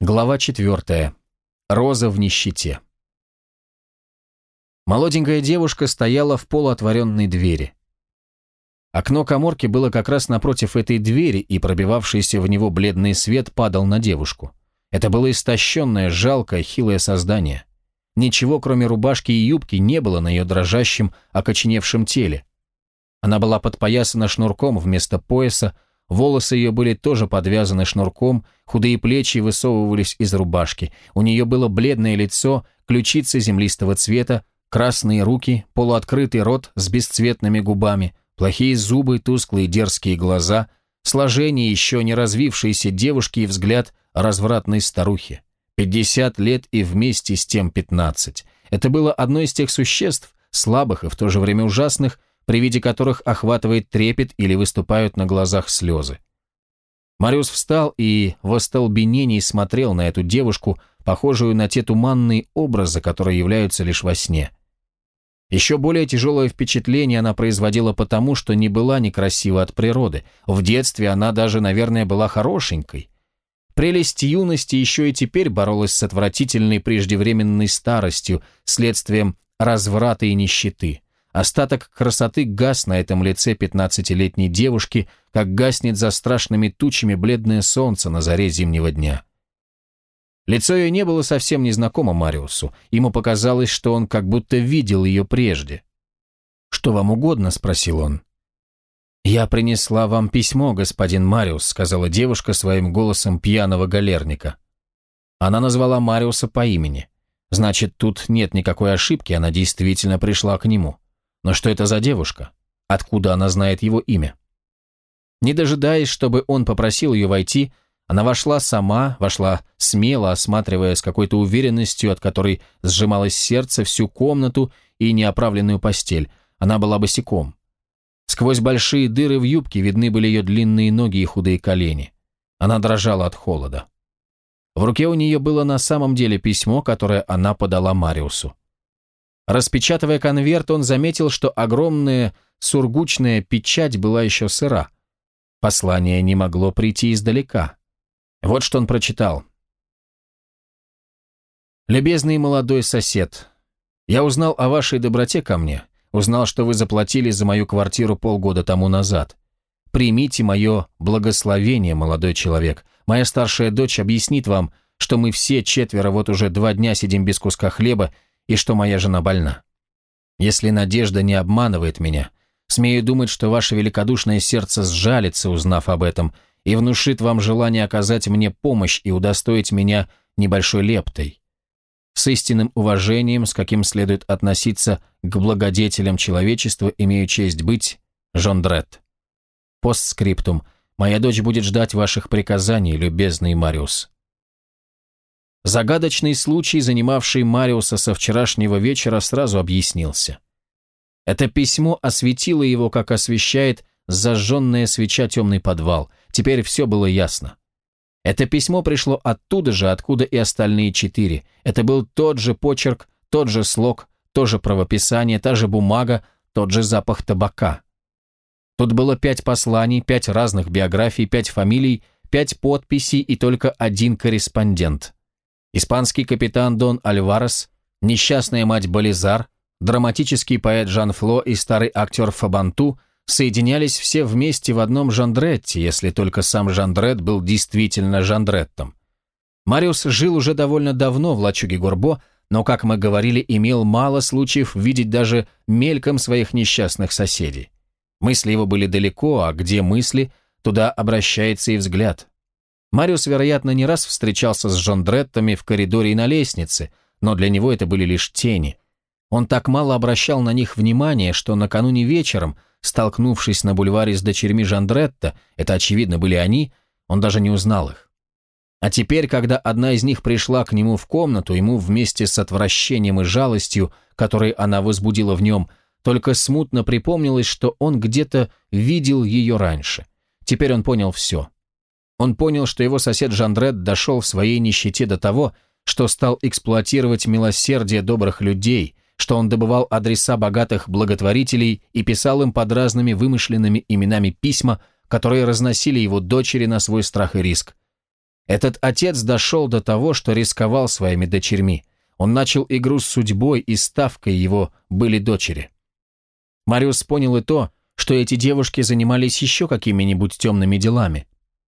Глава четвертая. Роза в нищете. Молоденькая девушка стояла в полуотворенной двери. Окно коморки было как раз напротив этой двери, и пробивавшийся в него бледный свет падал на девушку. Это было истощенное, жалкое, хилое создание. Ничего, кроме рубашки и юбки, не было на ее дрожащем, окоченевшем теле. Она была подпоясана шнурком вместо пояса, Волосы ее были тоже подвязаны шнурком, худые плечи высовывались из рубашки. У нее было бледное лицо, ключицы землистого цвета, красные руки, полуоткрытый рот с бесцветными губами, плохие зубы, тусклые дерзкие глаза, сложение еще не развившейся девушки и взгляд развратной старухи. Пятьдесят лет и вместе с тем пятнадцать. Это было одно из тех существ, слабых и в то же время ужасных, при виде которых охватывает трепет или выступают на глазах слезы. Мариус встал и в остолбенении смотрел на эту девушку, похожую на те туманные образы, которые являются лишь во сне. Еще более тяжелое впечатление она производила потому, что не была некрасива от природы. В детстве она даже, наверное, была хорошенькой. Прелесть юности еще и теперь боролась с отвратительной преждевременной старостью, следствием разврата и нищеты. Остаток красоты гас на этом лице пятнадцатилетней девушки, как гаснет за страшными тучами бледное солнце на заре зимнего дня. Лицо ее не было совсем незнакомо Мариусу. Ему показалось, что он как будто видел ее прежде. «Что вам угодно?» – спросил он. «Я принесла вам письмо, господин Мариус», – сказала девушка своим голосом пьяного галерника. Она назвала Мариуса по имени. Значит, тут нет никакой ошибки, она действительно пришла к нему. Но что это за девушка? Откуда она знает его имя? Не дожидаясь, чтобы он попросил ее войти, она вошла сама, вошла смело, осматривая с какой-то уверенностью, от которой сжималось сердце, всю комнату и неоправленную постель. Она была босиком. Сквозь большие дыры в юбке видны были ее длинные ноги и худые колени. Она дрожала от холода. В руке у нее было на самом деле письмо, которое она подала Мариусу. Распечатывая конверт, он заметил, что огромная сургучная печать была еще сыра. Послание не могло прийти издалека. Вот что он прочитал. «Любезный молодой сосед, я узнал о вашей доброте ко мне, узнал, что вы заплатили за мою квартиру полгода тому назад. Примите мое благословение, молодой человек. Моя старшая дочь объяснит вам, что мы все четверо вот уже два дня сидим без куска хлеба и что моя жена больна. Если надежда не обманывает меня, смею думать, что ваше великодушное сердце сжалится, узнав об этом, и внушит вам желание оказать мне помощь и удостоить меня небольшой лептой. С истинным уважением, с каким следует относиться к благодетелям человечества, имею честь быть Жондрет. Постскриптум. Моя дочь будет ждать ваших приказаний, любезный Мариус. Загадочный случай, занимавший Мариуса со вчерашнего вечера, сразу объяснился. Это письмо осветило его, как освещает зажженная свеча темный подвал. Теперь все было ясно. Это письмо пришло оттуда же, откуда и остальные четыре. Это был тот же почерк, тот же слог, то же правописание, та же бумага, тот же запах табака. Тут было пять посланий, пять разных биографий, пять фамилий, пять подписей и только один корреспондент. Испанский капитан Дон Альварес, несчастная мать Болизар, драматический поэт Жан Фло и старый актер Фабанту соединялись все вместе в одном Жандретте, если только сам Жандрет был действительно Жандреттом. Мариус жил уже довольно давно в лачуге Горбо, но, как мы говорили, имел мало случаев видеть даже мельком своих несчастных соседей. Мысли его были далеко, а где мысли, туда обращается и взгляд. Мариус, вероятно, не раз встречался с Жондреттами в коридоре и на лестнице, но для него это были лишь тени. Он так мало обращал на них внимания, что накануне вечером, столкнувшись на бульваре с дочерьми Жондретта, это, очевидно, были они, он даже не узнал их. А теперь, когда одна из них пришла к нему в комнату, ему вместе с отвращением и жалостью, которые она возбудила в нем, только смутно припомнилось, что он где-то видел ее раньше. Теперь он понял все. Он понял, что его сосед Жандрет дошел в своей нищете до того, что стал эксплуатировать милосердие добрых людей, что он добывал адреса богатых благотворителей и писал им под разными вымышленными именами письма, которые разносили его дочери на свой страх и риск. Этот отец дошел до того, что рисковал своими дочерьми. Он начал игру с судьбой, и ставкой его были дочери. Мариус понял и то, что эти девушки занимались еще какими-нибудь темными делами.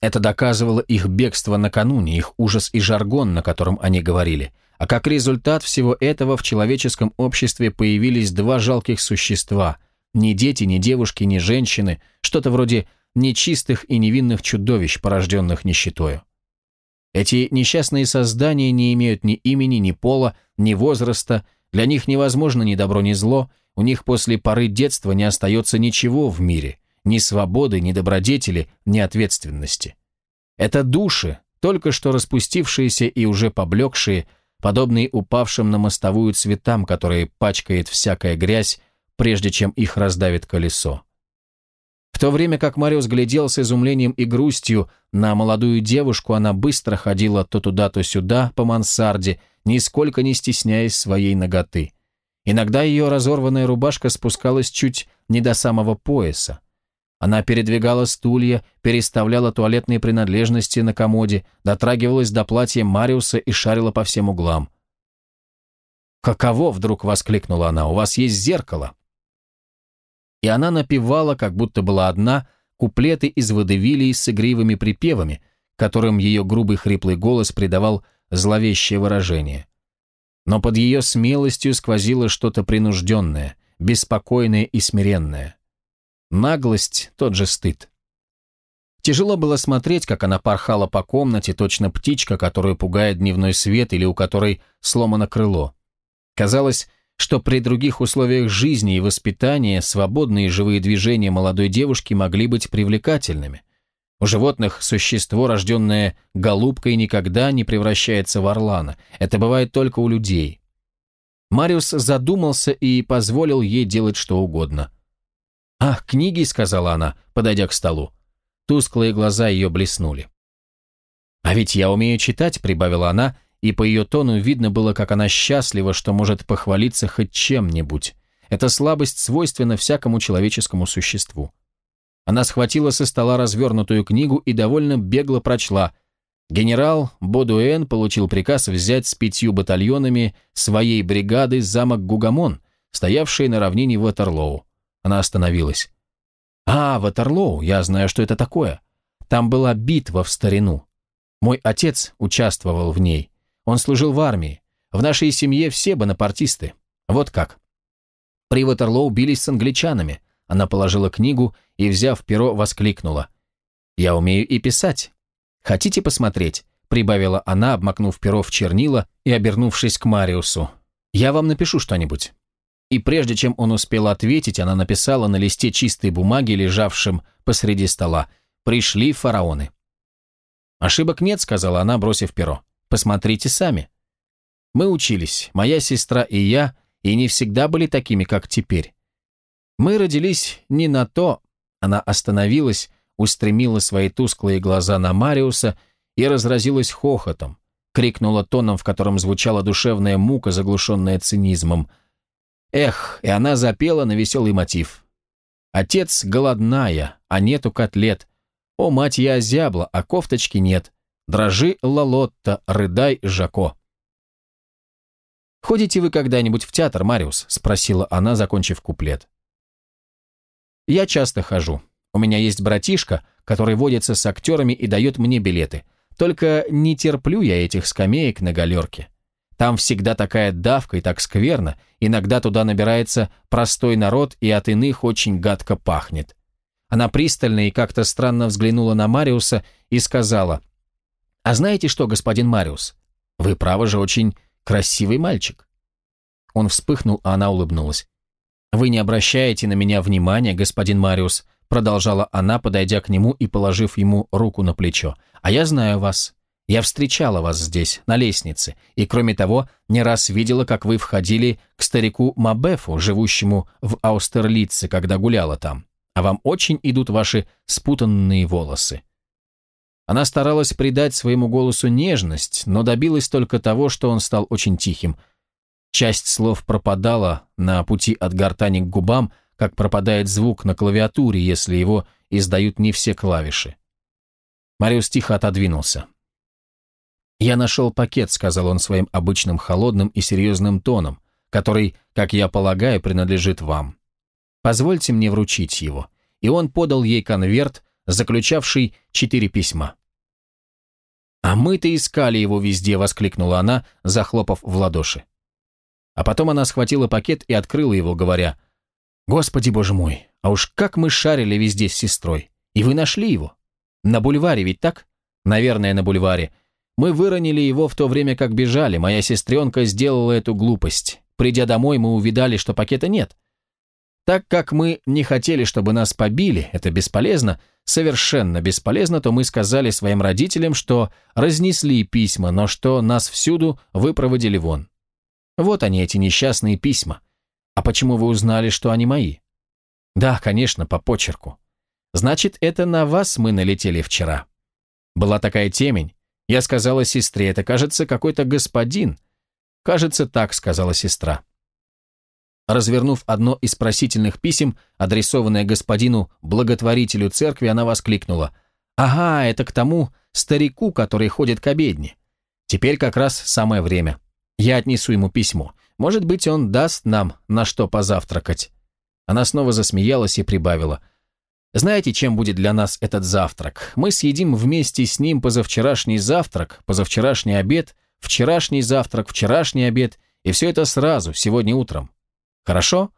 Это доказывало их бегство накануне, их ужас и жаргон, на котором они говорили. А как результат всего этого в человеческом обществе появились два жалких существа. Ни дети, ни девушки, ни женщины, что-то вроде нечистых и невинных чудовищ, порожденных нищетою. Эти несчастные создания не имеют ни имени, ни пола, ни возраста, для них невозможно ни добро, ни зло, у них после поры детства не остается ничего в мире, ни свободы, ни добродетели, ни ответственности. Это души, только что распустившиеся и уже поблекшие, подобные упавшим на мостовую цветам, которые пачкает всякая грязь, прежде чем их раздавит колесо. В то время как Мариус глядел с изумлением и грустью на молодую девушку, она быстро ходила то туда, то сюда по мансарде, нисколько не стесняясь своей ноготы. Иногда ее разорванная рубашка спускалась чуть не до самого пояса. Она передвигала стулья, переставляла туалетные принадлежности на комоде, дотрагивалась до платья Мариуса и шарила по всем углам. «Каково?» — вдруг воскликнула она. «У вас есть зеркало?» И она напевала, как будто была одна, куплеты из водевилей с игривыми припевами, которым ее грубый хриплый голос придавал зловещее выражение. Но под ее смелостью сквозило что-то принужденное, беспокойное и смиренное. Наглость – тот же стыд. Тяжело было смотреть, как она порхала по комнате, точно птичка, которую пугает дневной свет или у которой сломано крыло. Казалось, что при других условиях жизни и воспитания свободные живые движения молодой девушки могли быть привлекательными. У животных существо, рожденное голубкой, никогда не превращается в орлана. Это бывает только у людей. Мариус задумался и позволил ей делать что угодно. «Ах, книги», — сказала она, подойдя к столу. Тусклые глаза ее блеснули. «А ведь я умею читать», — прибавила она, — и по ее тону видно было, как она счастлива, что может похвалиться хоть чем-нибудь. Эта слабость свойственна всякому человеческому существу. Она схватила со стола развернутую книгу и довольно бегло прочла. Генерал Бодуэн получил приказ взять с пятью батальонами своей бригады замок Гугамон, стоявший на равнине Ватерлоу. Она остановилась. «А, Ватерлоу, я знаю, что это такое. Там была битва в старину. Мой отец участвовал в ней. Он служил в армии. В нашей семье все бонапартисты. Вот как. При Ватерлоу бились с англичанами. Она положила книгу и, взяв перо, воскликнула. «Я умею и писать. Хотите посмотреть?» Прибавила она, обмакнув перо в чернила и обернувшись к Мариусу. «Я вам напишу что-нибудь». И прежде чем он успел ответить, она написала на листе чистой бумаги, лежавшем посреди стола, «Пришли фараоны». «Ошибок нет», — сказала она, бросив перо. Посмотрите сами. Мы учились, моя сестра и я, и не всегда были такими, как теперь. Мы родились не на то. Она остановилась, устремила свои тусклые глаза на Мариуса и разразилась хохотом, крикнула тоном, в котором звучала душевная мука, заглушенная цинизмом. Эх, и она запела на веселый мотив. «Отец голодная, а нету котлет. О, мать, я озябла, а кофточки нет. Дрожи, Лалотта, рыдай, Жако. «Ходите вы когда-нибудь в театр, Мариус?» – спросила она, закончив куплет. «Я часто хожу. У меня есть братишка, который водится с актерами и дает мне билеты. Только не терплю я этих скамеек на галерке. Там всегда такая давка и так скверно, иногда туда набирается простой народ и от иных очень гадко пахнет». Она пристально и как-то странно взглянула на Мариуса и сказала, а знаете что, господин Мариус? Вы, право же, очень красивый мальчик. Он вспыхнул, а она улыбнулась. «Вы не обращаете на меня внимания, господин Мариус», продолжала она, подойдя к нему и положив ему руку на плечо. «А я знаю вас. Я встречала вас здесь, на лестнице, и, кроме того, не раз видела, как вы входили к старику Мабефу, живущему в Аустерлице, когда гуляла там. А вам очень идут ваши спутанные волосы. Она старалась придать своему голосу нежность, но добилась только того, что он стал очень тихим. Часть слов пропадала на пути от гортани к губам, как пропадает звук на клавиатуре, если его издают не все клавиши. Мариус тихо отодвинулся. «Я нашел пакет», — сказал он своим обычным холодным и серьезным тоном, который, как я полагаю, принадлежит вам. «Позвольте мне вручить его». И он подал ей конверт, заключавший четыре письма. «А мы-то искали его везде!» — воскликнула она, захлопав в ладоши. А потом она схватила пакет и открыла его, говоря, «Господи, боже мой, а уж как мы шарили везде с сестрой! И вы нашли его? На бульваре ведь так? Наверное, на бульваре. Мы выронили его в то время, как бежали. Моя сестренка сделала эту глупость. Придя домой, мы увидали, что пакета нет. Так как мы не хотели, чтобы нас побили, это бесполезно, совершенно бесполезно, то мы сказали своим родителям, что разнесли письма, но что нас всюду выпроводили вон. Вот они, эти несчастные письма. А почему вы узнали, что они мои? Да, конечно, по почерку. Значит, это на вас мы налетели вчера. Была такая темень. Я сказала сестре, это, кажется, какой-то господин. Кажется, так, сказала сестра. Развернув одно из просительных писем, адресованное господину благотворителю церкви, она воскликнула. «Ага, это к тому старику, который ходит к обедне. Теперь как раз самое время. Я отнесу ему письмо. Может быть, он даст нам на что позавтракать». Она снова засмеялась и прибавила. «Знаете, чем будет для нас этот завтрак? Мы съедим вместе с ним позавчерашний завтрак, позавчерашний обед, вчерашний завтрак, вчерашний обед, и все это сразу, сегодня утром. Хорошо?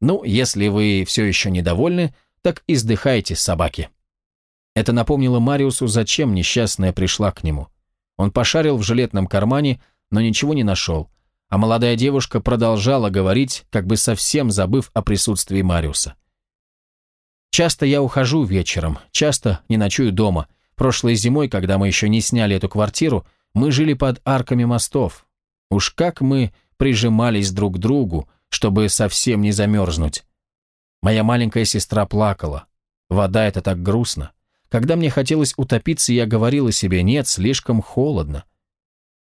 Ну, если вы все еще недовольны, так издыхайте, собаки. Это напомнило Мариусу, зачем несчастная пришла к нему. Он пошарил в жилетном кармане, но ничего не нашел, а молодая девушка продолжала говорить, как бы совсем забыв о присутствии Мариуса. «Часто я ухожу вечером, часто не ночую дома. Прошлой зимой, когда мы еще не сняли эту квартиру, мы жили под арками мостов. Уж как мы прижимались друг к другу, чтобы совсем не замерзнуть. Моя маленькая сестра плакала. Вода — это так грустно. Когда мне хотелось утопиться, я говорила себе, нет, слишком холодно.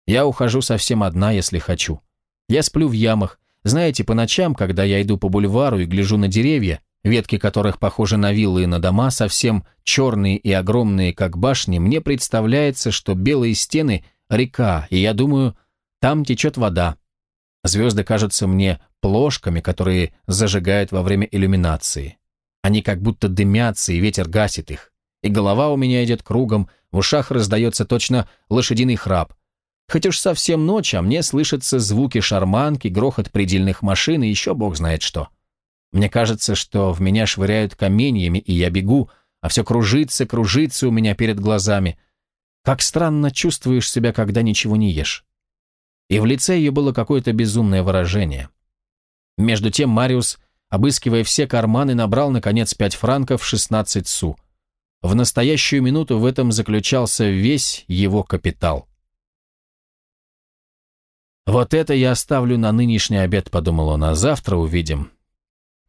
Я ухожу совсем одна, если хочу. Я сплю в ямах. Знаете, по ночам, когда я иду по бульвару и гляжу на деревья, ветки которых похожи на виллы и на дома, совсем черные и огромные, как башни, мне представляется, что белые стены — река, и я думаю, там течет вода. Звезды кажутся мне плошками, которые зажигают во время иллюминации. Они как будто дымятся, и ветер гасит их. И голова у меня идет кругом, в ушах раздается точно лошадиный храп. Хоть уж совсем ночь, а мне слышатся звуки шарманки, грохот предельных машин и еще бог знает что. Мне кажется, что в меня швыряют каменьями, и я бегу, а все кружится, кружится у меня перед глазами. Как странно чувствуешь себя, когда ничего не ешь. И в лице ее было какое-то безумное выражение. Между тем Мариус, обыскивая все карманы, набрал, наконец, пять франков 16 су. В настоящую минуту в этом заключался весь его капитал. «Вот это я оставлю на нынешний обед», — подумал он, — «а завтра увидим».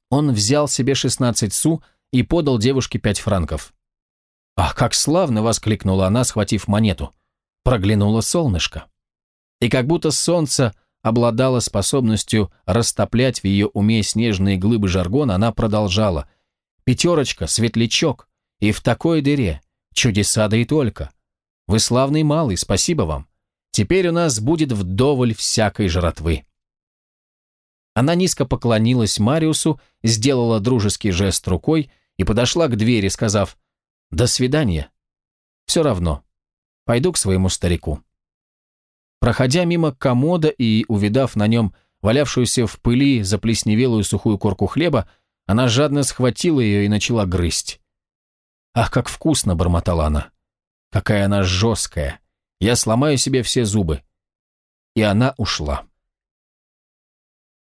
Он взял себе 16 су и подал девушке пять франков. «Ах, как славно!» — воскликнула она, схватив монету. Проглянуло солнышко. И как будто солнце обладала способностью растоплять в ее уме снежные глыбы жаргона, она продолжала. «Пятерочка, светлячок, и в такой дыре. Чудеса да и только. Вы славный малый, спасибо вам. Теперь у нас будет вдоволь всякой жратвы». Она низко поклонилась Мариусу, сделала дружеский жест рукой и подошла к двери, сказав «До свидания». «Все равно. Пойду к своему старику». Проходя мимо комода и увидав на нем валявшуюся в пыли заплесневелую сухую корку хлеба, она жадно схватила ее и начала грызть. «Ах, как вкусно!» — бормотала она. «Какая она жесткая! Я сломаю себе все зубы!» И она ушла.